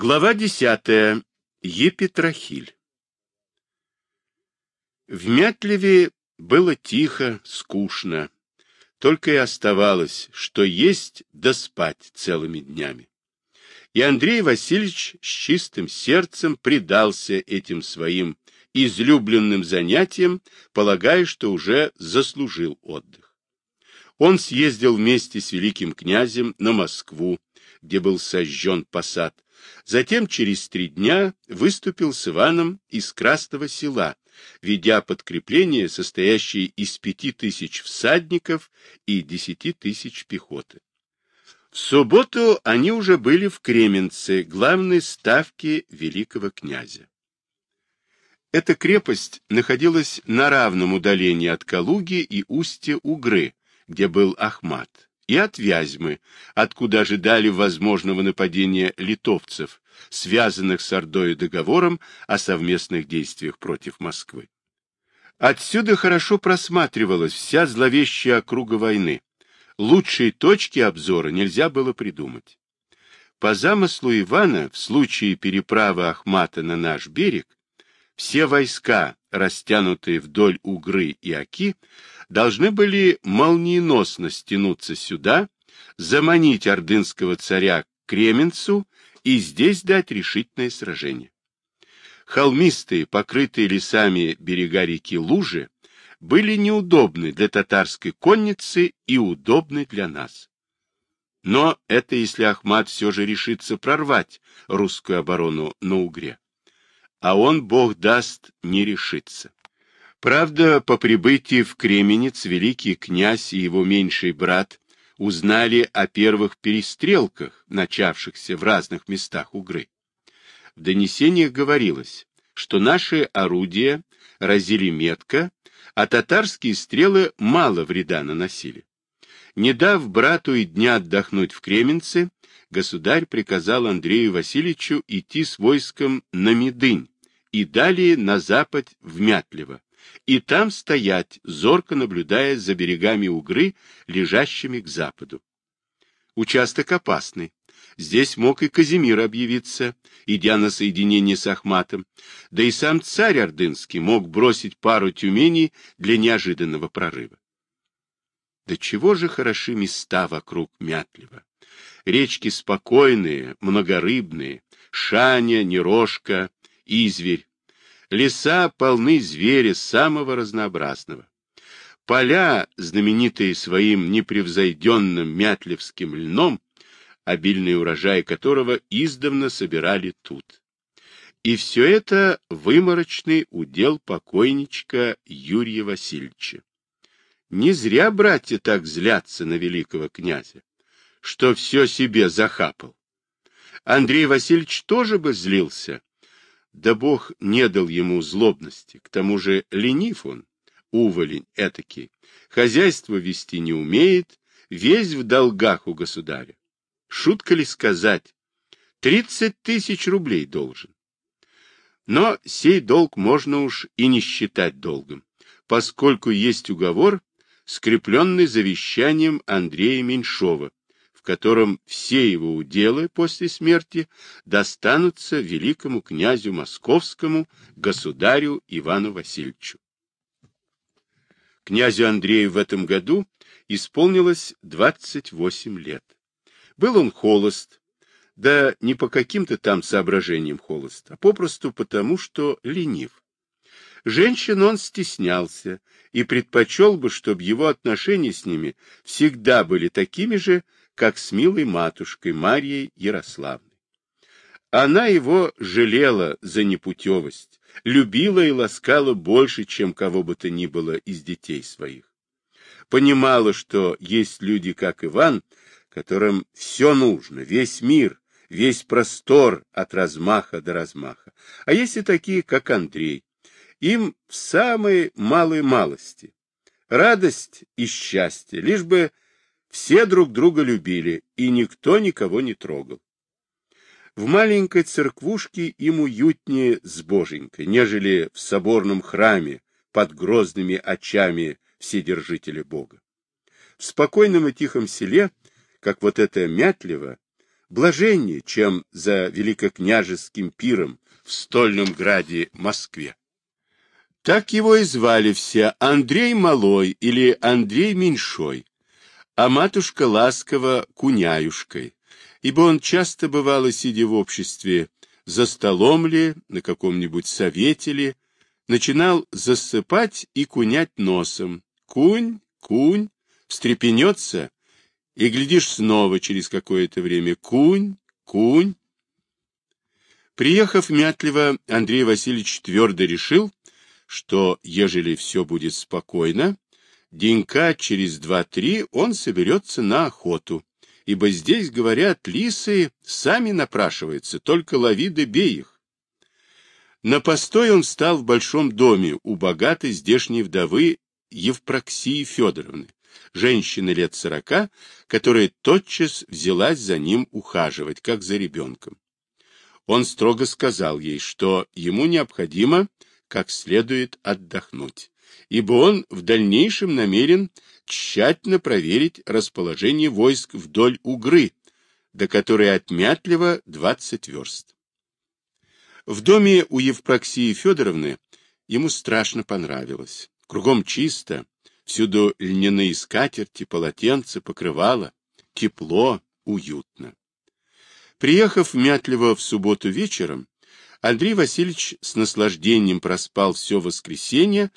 Глава десятая. Епитрахиль. В Мятлеве было тихо, скучно. Только и оставалось, что есть да спать целыми днями. И Андрей Васильевич с чистым сердцем предался этим своим излюбленным занятиям, полагая, что уже заслужил отдых. Он съездил вместе с великим князем на Москву, где был сожжен посад, Затем через три дня выступил с Иваном из Красного села, ведя подкрепление, состоящее из пяти тысяч всадников и десяти тысяч пехоты. В субботу они уже были в Кременце, главной ставке великого князя. Эта крепость находилась на равном удалении от Калуги и устья Угры, где был Ахмат и от Вязьмы, откуда ожидали возможного нападения литовцев, связанных с Ордой договором о совместных действиях против Москвы. Отсюда хорошо просматривалась вся зловещая округа войны. Лучшей точки обзора нельзя было придумать. По замыслу Ивана, в случае переправы Ахмата на наш берег, все войска, растянутые вдоль Угры и Оки, должны были молниеносно стянуться сюда, заманить ордынского царя к Кременцу и здесь дать решительное сражение. Холмистые, покрытые лесами берега реки Лужи, были неудобны для татарской конницы и удобны для нас. Но это если Ахмат все же решится прорвать русскую оборону на Угре. А он, бог даст, не решится. Правда, по прибытии в Кременец великий князь и его меньший брат узнали о первых перестрелках, начавшихся в разных местах Угры. В донесениях говорилось, что наши орудия разили метко, а татарские стрелы мало вреда наносили. Не дав брату и дня отдохнуть в Кременце, государь приказал Андрею Васильевичу идти с войском на Медынь и далее на запад в Мятлево, и там стоять, зорко наблюдая за берегами Угры, лежащими к западу. Участок опасный. Здесь мог и Казимир объявиться, идя на соединение с Ахматом, да и сам царь Ордынский мог бросить пару тюменей для неожиданного прорыва. Да чего же хороши места вокруг Мятлева. Речки спокойные, многорыбные, Шаня, Нерошка, Изверь, Леса полны зверя самого разнообразного. Поля, знаменитые своим непревзойденным мятлевским льном, обильный урожай которого издавна собирали тут. И все это выморочный удел покойничка Юрия Васильевича. Не зря братья так злятся на великого князя, что все себе захапал. Андрей Васильевич тоже бы злился, да Бог не дал ему злобности, к тому же ленив он, уволень этакий, хозяйство вести не умеет, весь в долгах у государя. Шутка ли сказать, тридцать тысяч рублей должен. Но сей долг можно уж и не считать долгом, поскольку есть уговор, скрепленный завещанием Андрея Меньшова, котором все его уделы после смерти достанутся великому князю московскому, государю Ивану Васильевичу. Князю Андрею в этом году исполнилось 28 лет. Был он холост, да не по каким-то там соображениям холост, а попросту потому, что ленив. Женщин он стеснялся и предпочел бы, чтобы его отношения с ними всегда были такими же, как с милой матушкой Марьей Ярославной. Она его жалела за непутевость, любила и ласкала больше, чем кого бы то ни было из детей своих. Понимала, что есть люди, как Иван, которым все нужно, весь мир, весь простор от размаха до размаха. А есть и такие, как Андрей. Им в самой малой малости. Радость и счастье, лишь бы все друг друга любили, и никто никого не трогал. В маленькой церквушке им уютнее с боженькой, нежели в соборном храме под грозными очами Вседержителя Бога. В спокойном и тихом селе, как вот это Мятлево, блаженнее, чем за великокняжеским пиром в стольном граде Москве. Так его и звали все Андрей Малой или Андрей Меньшой, а матушка ласково Куняюшкой, ибо он часто бывало, сидя в обществе, за столом ли, на каком-нибудь совете ли, начинал засыпать и кунять носом. Кунь, кунь, встрепенется, и, глядишь, снова через какое-то время кунь, кунь. Приехав мятливо, Андрей Васильевич твердо решил, что, ежели все будет спокойно, денька через два-три он соберется на охоту, ибо здесь, говорят, лисы сами напрашиваются, только лови да бей их. На постой он стал в большом доме у богатой здешней вдовы Евпроксии Федоровны, женщины лет сорока, которая тотчас взялась за ним ухаживать, как за ребенком. Он строго сказал ей, что ему необходимо как следует отдохнуть, ибо он в дальнейшем намерен тщательно проверить расположение войск вдоль Угры, до которой отмятливо 20 верст. В доме у Евпроксии Федоровны ему страшно понравилось. Кругом чисто, всюду льняные скатерти, полотенца, покрывала, тепло, уютно. Приехав мятливо в субботу вечером, Андрей Васильевич с наслаждением проспал все воскресенье,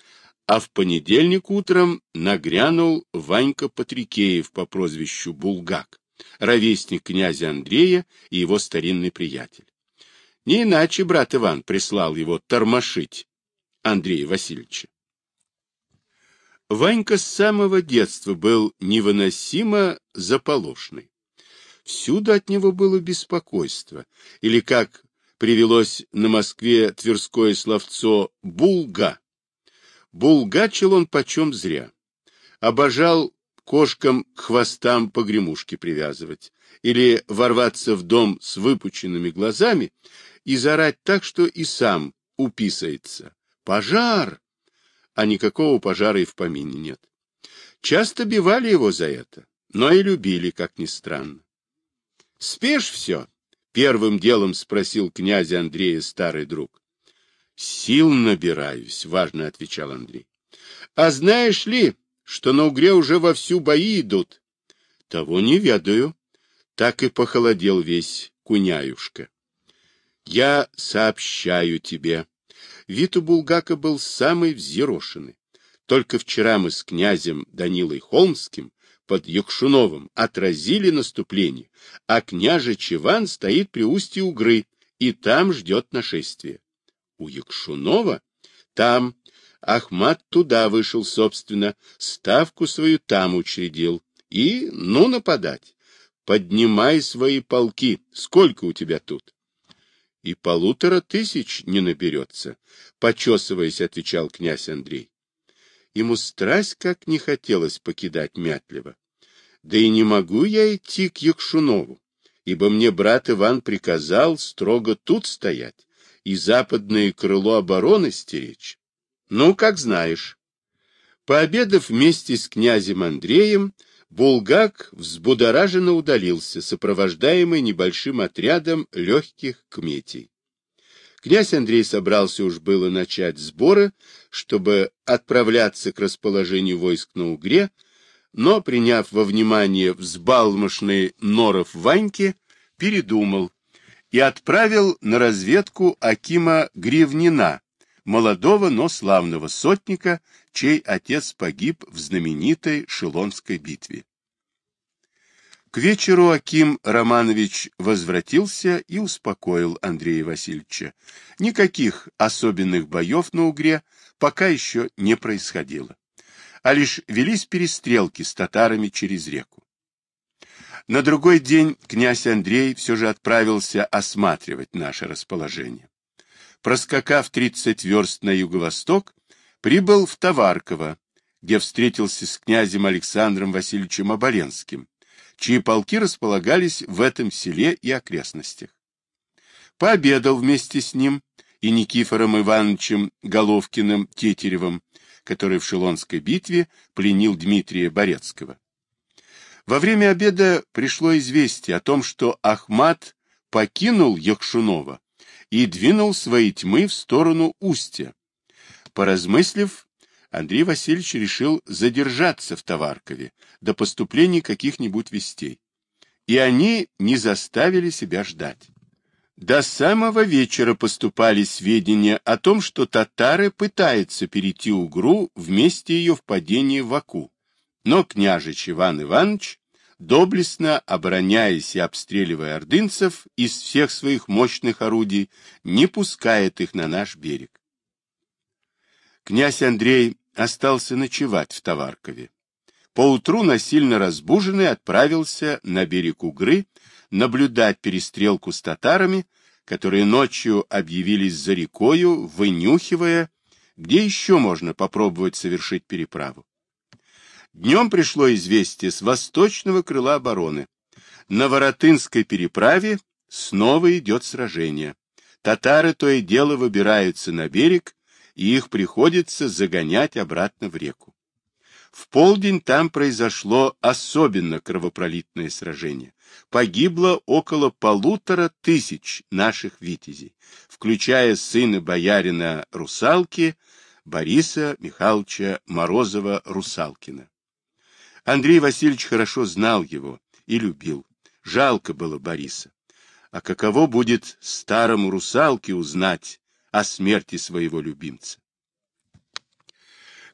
а в понедельник утром нагрянул Ванька Патрикеев по прозвищу Булгак, ровесник князя Андрея и его старинный приятель. Не иначе брат Иван прислал его тормошить Андрея Васильевича. Ванька с самого детства был невыносимо заполошный. Всюду от него было беспокойство, или, как привелось на Москве тверское словцо «булга». Булгачил он почем зря. Обожал кошкам к хвостам погремушки привязывать или ворваться в дом с выпученными глазами и зарать так, что и сам уписается. Пожар! А никакого пожара и в помине нет. Часто бивали его за это, но и любили, как ни странно. Спишь все, Первым делом спросил князя Андрея старый друг. Сил набираюсь, важно отвечал Андрей. А знаешь ли, что на Угре уже вовсю бои идут? Того не ведаю. Так и похолодел весь куняюшка. Я сообщаю тебе. Вид у Булгака был самый взъерошенный. Только вчера мы с князем Данилой Холмским под Якшуновым отразили наступление, а княже Чеван стоит при устье Угры и там ждет нашествия. У Якшунова? Там. Ахмат туда вышел, собственно, ставку свою там учредил. И, ну, нападать. Поднимай свои полки. Сколько у тебя тут? И полутора тысяч не наберется, почесываясь, отвечал князь Андрей. Ему страсть как не хотелось покидать Мятлева. Да и не могу я идти к Якшунову, ибо мне брат Иван приказал строго тут стоять и западное крыло обороны стеречь. Ну, как знаешь. Пообедав вместе с князем Андреем, Булгак взбудораженно удалился, сопровождаемый небольшим отрядом легких кметей. Князь Андрей собрался уж было начать сборы, чтобы отправляться к расположению войск на Угре, но, приняв во внимание взбалмошный норов Ваньки, передумал и отправил на разведку Акима Гривнина, молодого, но славного сотника, чей отец погиб в знаменитой Шилонской битве. К вечеру Аким Романович возвратился и успокоил Андрея Васильевича. Никаких особенных боев на Угре пока еще не происходило а лишь велись перестрелки с татарами через реку. На другой день князь Андрей все же отправился осматривать наше расположение. Проскакав 30 верст на юго-восток, прибыл в Товарково, где встретился с князем Александром Васильевичем Оболенским, чьи полки располагались в этом селе и окрестностях. Пообедал вместе с ним и Никифором Ивановичем Головкиным Тетеревым, который в Шелонской битве пленил Дмитрия Борецкого. Во время обеда пришло известие о том, что Ахмат покинул Якшунова и двинул свои тьмы в сторону устья. Поразмыслив, Андрей Васильевич решил задержаться в Товаркове до поступления каких-нибудь вестей. И они не заставили себя ждать. До самого вечера поступали сведения о том, что татары пытаются перейти Угру вместе ее впадения в Аку. Но княжич Иван Иванович, доблестно обороняясь и обстреливая ордынцев из всех своих мощных орудий, не пускает их на наш берег. Князь Андрей остался ночевать в Товаркове. Поутру насильно разбуженный отправился на берег Угры наблюдать перестрелку с татарами, которые ночью объявились за рекою, вынюхивая, где еще можно попробовать совершить переправу. Днем пришло известие с восточного крыла обороны. На Воротынской переправе снова идет сражение. Татары то и дело выбираются на берег, и их приходится загонять обратно в реку. В полдень там произошло особенно кровопролитное сражение. Погибло около полутора тысяч наших витязей, включая сына боярина Русалки Бориса Михайловича Морозова-Русалкина. Андрей Васильевич хорошо знал его и любил. Жалко было Бориса. А каково будет старому русалке узнать о смерти своего любимца?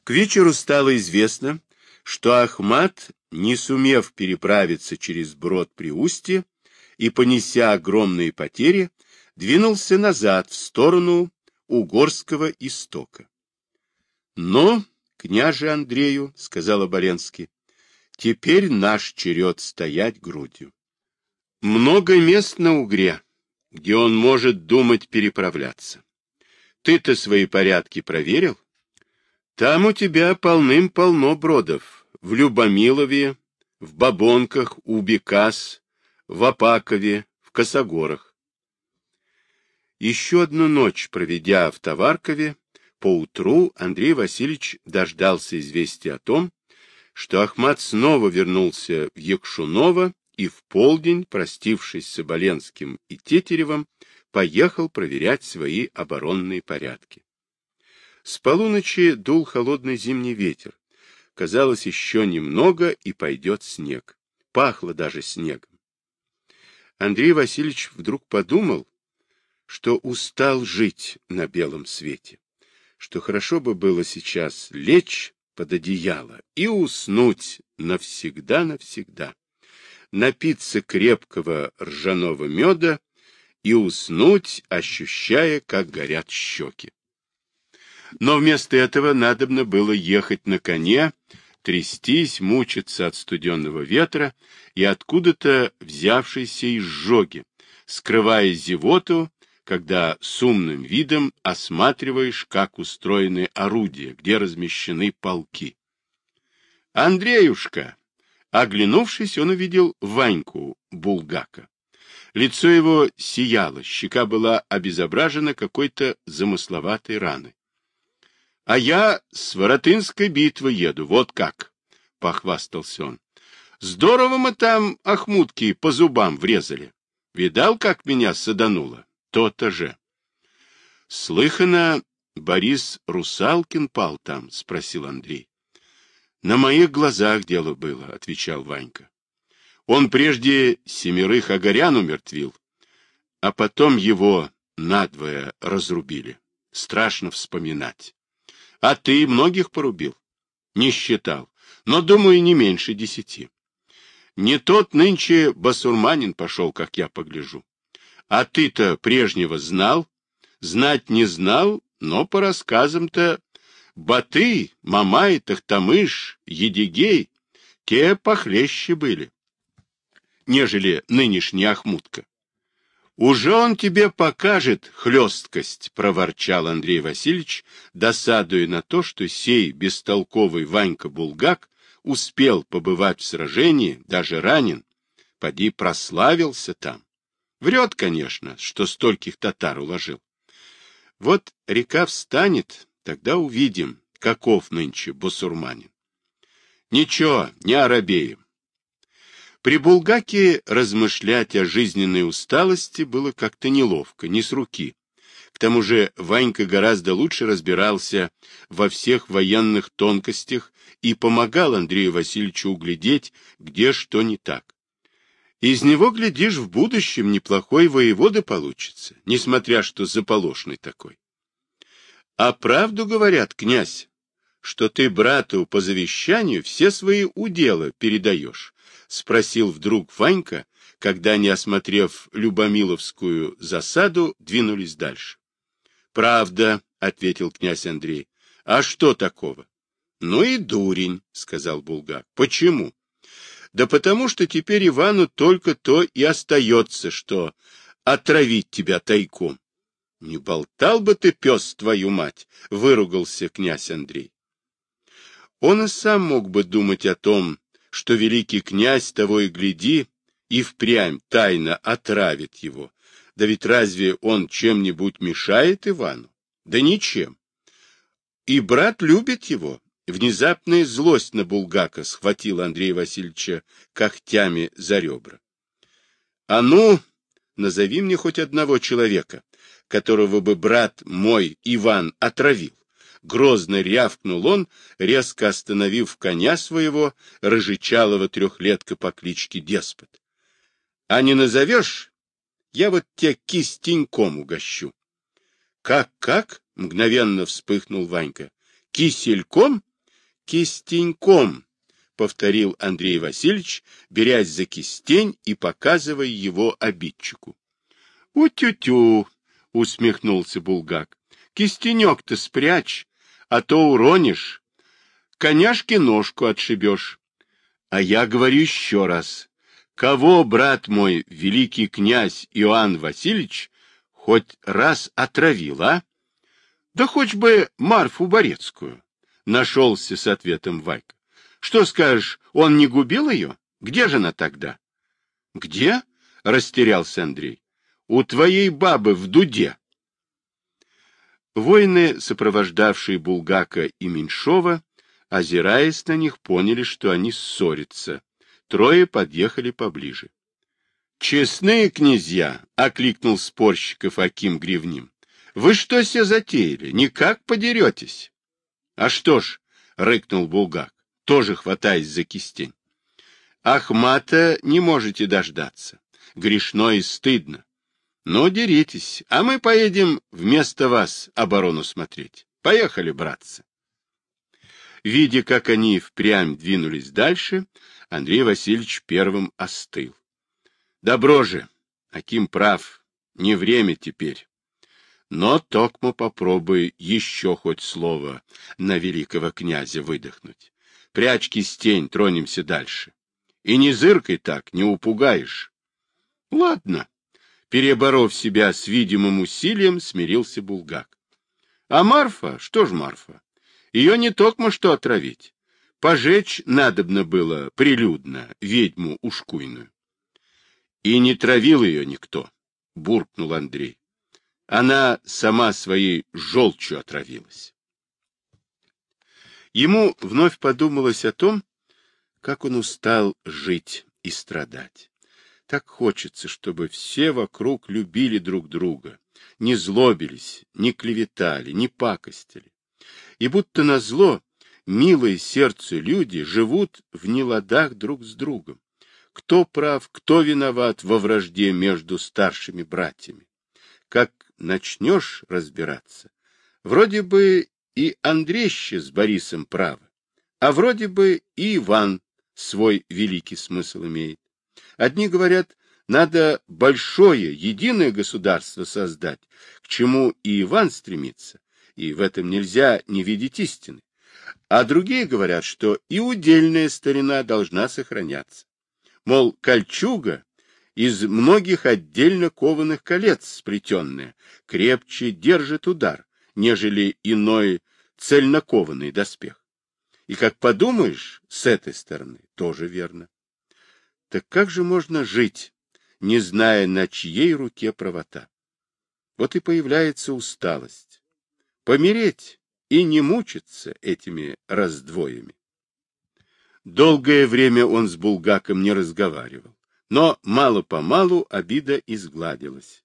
К вечеру стало известно, что Ахмат, не сумев переправиться через брод при устье и понеся огромные потери, двинулся назад в сторону Угорского истока. Но, княже Андрею, — сказал Оболенский, Теперь наш черед стоять грудью. Много мест на Угре, где он может думать переправляться. Ты-то свои порядки проверил? Там у тебя полным-полно бродов. В Любомилове, в Бабонках, у Бекас, в Апакове, в Косогорах. Еще одну ночь, проведя в Товаркове, поутру Андрей Васильевич дождался известия о том, что Ахмат снова вернулся в Якшуново и в полдень, простившись с Оболенским и Тетеревым, поехал проверять свои оборонные порядки. С полуночи дул холодный зимний ветер. Казалось, еще немного, и пойдет снег. Пахло даже снегом. Андрей Васильевич вдруг подумал, что устал жить на белом свете, что хорошо бы было сейчас лечь под одеяло и уснуть навсегда-навсегда, напиться крепкого ржаного меда и уснуть, ощущая, как горят щеки. Но вместо этого надобно было ехать на коне, трястись, мучиться от студенного ветра и откуда-то взявшейся изжоги, скрывая зевоту когда с умным видом осматриваешь, как устроены орудия, где размещены полки. «Андреюшка!» Оглянувшись, он увидел Ваньку Булгака. Лицо его сияло, щека была обезображена какой-то замысловатой раной. — А я с Воротынской битвы еду, вот как! — похвастался он. — Здорово мы там охмутки по зубам врезали. Видал, как меня садануло? То-то же. — Слыхано, Борис Русалкин пал там? — спросил Андрей. — На моих глазах дело было, — отвечал Ванька. Он прежде семерых огорян умертвил, а потом его надвое разрубили. Страшно вспоминать. А ты многих порубил? Не считал, но, думаю, не меньше десяти. Не тот нынче басурманин пошел, как я погляжу. А ты-то прежнего знал? Знать не знал, но по рассказам-то Баты, Мамай, Тахтамыш, Едигей, те похлеще были, нежели нынешний Ахмутка. «Уже он тебе покажет хлесткость», — проворчал Андрей Васильевич, досадуя на то, что сей бестолковый Ванька Булгак успел побывать в сражении, даже ранен, поди прославился там. Врет, конечно, что стольких татар уложил. Вот река встанет, тогда увидим, каков нынче бусурманин. Ничего, не оробеем. При Булгаке размышлять о жизненной усталости было как-то неловко, не с руки. К тому же Ванька гораздо лучше разбирался во всех военных тонкостях и помогал Андрею Васильевичу углядеть, где что не так. Из него, глядишь, в будущем неплохой воевода получится, несмотря что заполошный такой. А правду говорят, князь, что ты брату по завещанию все свои уделы передаешь, спросил вдруг Ванька, когда они, осмотрев Любомиловскую засаду, двинулись дальше. Правда, ответил князь Андрей. А что такого? Ну и дурень, сказал Булгак. Почему? Да потому что теперь Ивану только то и остается, что отравить тебя тайком. Не болтал бы ты, пес, твою мать, выругался князь Андрей. Он и сам мог бы думать о том, что великий князь того и гляди, и впрямь тайно отравит его. Да ведь разве он чем-нибудь мешает Ивану? Да ничем. И брат любит его, Внезапная злость на Булгака схватила Андрея Васильевича когтями за ребра. — А ну, назови мне хоть одного человека, которого бы брат мой Иван отравил. Грозно рявкнул он, резко остановив коня своего, рыжечалого трехлетка по кличке Деспот. — А не назовешь, я вот тебя кистеньком угощу. «Как, — Как-как? — мгновенно вспыхнул Ванька. — Кисельком? Кистеньком, — повторил Андрей Васильевич, берясь за кистень и показывая его обидчику. — У-тю-тю, — усмехнулся Булгак, — кистенек-то спрячь, а то уронишь. Коняшке ножку отшибешь. А я говорю еще раз. Кого, брат мой, великий князь Иоанн Васильевич, хоть раз отравил, а? Да хоть бы Марфу Борецкую нашелся с ответом Вайка. Что скажешь, он не губил ее? Где же она тогда? Где? Растерялся Андрей. У твоей бабы в дуде. Воины, сопровождавшие Булгака и Меньшова, озираясь на них, поняли, что они ссорятся. Трое подъехали поближе. — Честные князья! — окликнул спорщиков Аким Гривним. — Вы что себе затеяли? Никак подеретесь? А что ж, рыкнул Булгак, тоже хватаясь за кистень. Ахмата не можете дождаться. Грешно и стыдно. Ну, деритесь, а мы поедем вместо вас оборону смотреть. Поехали, братцы. Видя, как они впрямь двинулись дальше, Андрей Васильевич первым остыл. Добро же, Аким прав, не время теперь. Но Токмо попробуй еще хоть слово на великого князя выдохнуть. Прячь кистень, тронемся дальше. И не зыркай так, не упугаешь. Ладно. Переборов себя с видимым усилием, смирился Булгак. А Марфа? Что ж Марфа? Ее не токмо что отравить. Пожечь надобно было прилюдно ведьму ушкуйную. И не травил ее никто, буркнул Андрей. Она сама своей желчью отравилась. Ему вновь подумалось о том, как он устал жить и страдать. Так хочется, чтобы все вокруг любили друг друга, не злобились, не клеветали, не пакостили. И будто назло милые сердцу люди живут в неладах друг с другом. Кто прав, кто виноват во вражде между старшими братьями. Как начнешь разбираться, вроде бы и Андрейще с Борисом правы, а вроде бы и Иван свой великий смысл имеет. Одни говорят, надо большое, единое государство создать, к чему и Иван стремится, и в этом нельзя не видеть истины. А другие говорят, что и удельная старина должна сохраняться. Мол, кольчуга из многих отдельно кованых колец сплетенная, крепче держит удар, нежели иной цельнокованный доспех. И как подумаешь, с этой стороны тоже верно. Так как же можно жить, не зная, на чьей руке правота? Вот и появляется усталость. Помереть и не мучиться этими раздвоями. Долгое время он с Булгаком не разговаривал, но мало-помалу обида изгладилась.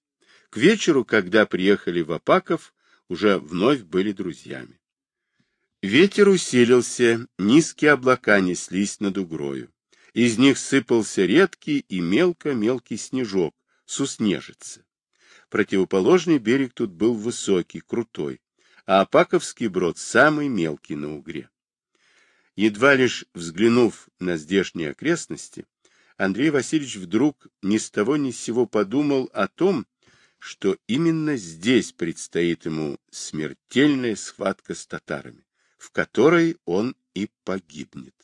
К вечеру, когда приехали в Апаков, уже вновь были друзьями. Ветер усилился, низкие облака неслись над угрою. Из них сыпался редкий и мелко-мелкий снежок, суснежица. Противоположный берег тут был высокий, крутой, а Апаковский брод самый мелкий на Угре. Едва лишь взглянув на здешние окрестности, Андрей Васильевич вдруг ни с того ни с сего подумал о том, что именно здесь предстоит ему смертельная схватка с татарами, в которой он и погибнет.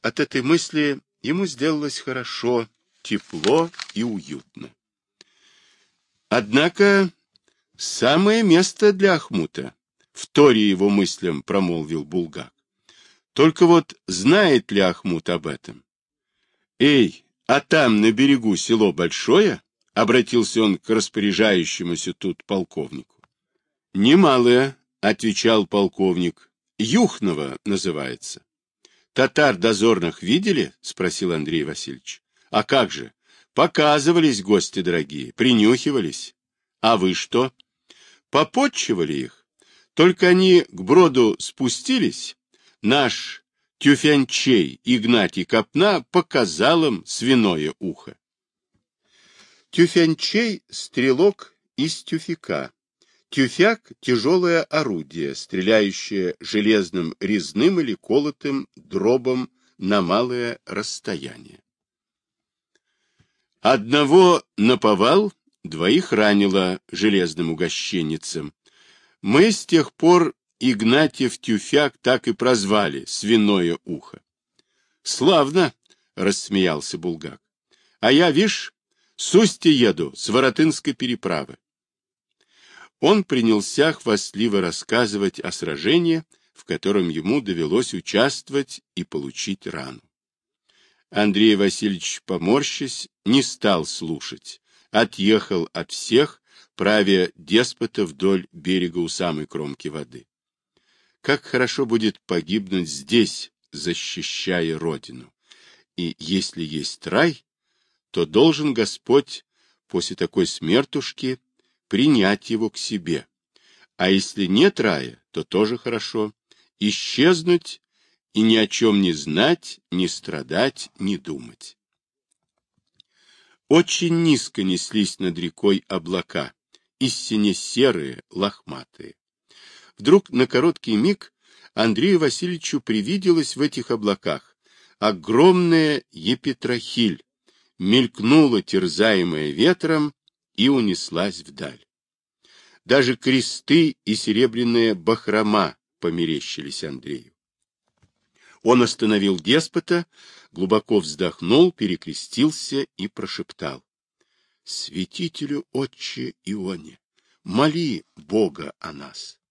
От этой мысли ему сделалось хорошо, тепло и уютно. Однако самое место для Ахмута, в торе его мыслям промолвил Булгак. Только вот знает ли Ахмут об этом? Эй, а там на берегу село большое? Обратился он к распоряжающемуся тут полковнику. Немалое, отвечал полковник. Юхново называется. Татар дозорных видели? Спросил Андрей Васильевич. А как же? Показывались гости дорогие, принюхивались. А вы что? Попотчевали их. Только они к броду спустились, наш тюфянчей Игнатий Копна показал им свиное ухо. Тюфянчей — стрелок из тюфяка. Тюфяк — тяжелое орудие, стреляющее железным резным или колотым дробом на малое расстояние. Одного наповал, двоих ранило железным угощенницам. Мы с тех пор Игнатьев Тюфяк так и прозвали «свиное ухо». «Славно!» — рассмеялся Булгак. «А я, вишь, с Устья еду, с Воротынской переправы». Он принялся хвастливо рассказывать о сражении, в котором ему довелось участвовать и получить рану. Андрей Васильевич, поморщись, не стал слушать, отъехал от всех, правя деспота вдоль берега у самой кромки воды. Как хорошо будет погибнуть здесь, защищая Родину. И если есть рай, то должен Господь после такой смертушки принять его к себе. А если нет рая, то тоже хорошо. Исчезнуть и ни о чем не знать, не страдать, не думать. Очень низко неслись над рекой облака, истинно серые, лохматые. Вдруг на короткий миг Андрею Васильевичу привиделось в этих облаках огромная епитрахиль, мелькнула, терзаемая ветром, и унеслась вдаль. Даже кресты и серебряная бахрома померещились Андрею. Он остановил деспота, глубоко вздохнул, перекрестился и прошептал. — Святителю, отче Ионе, моли Бога о нас.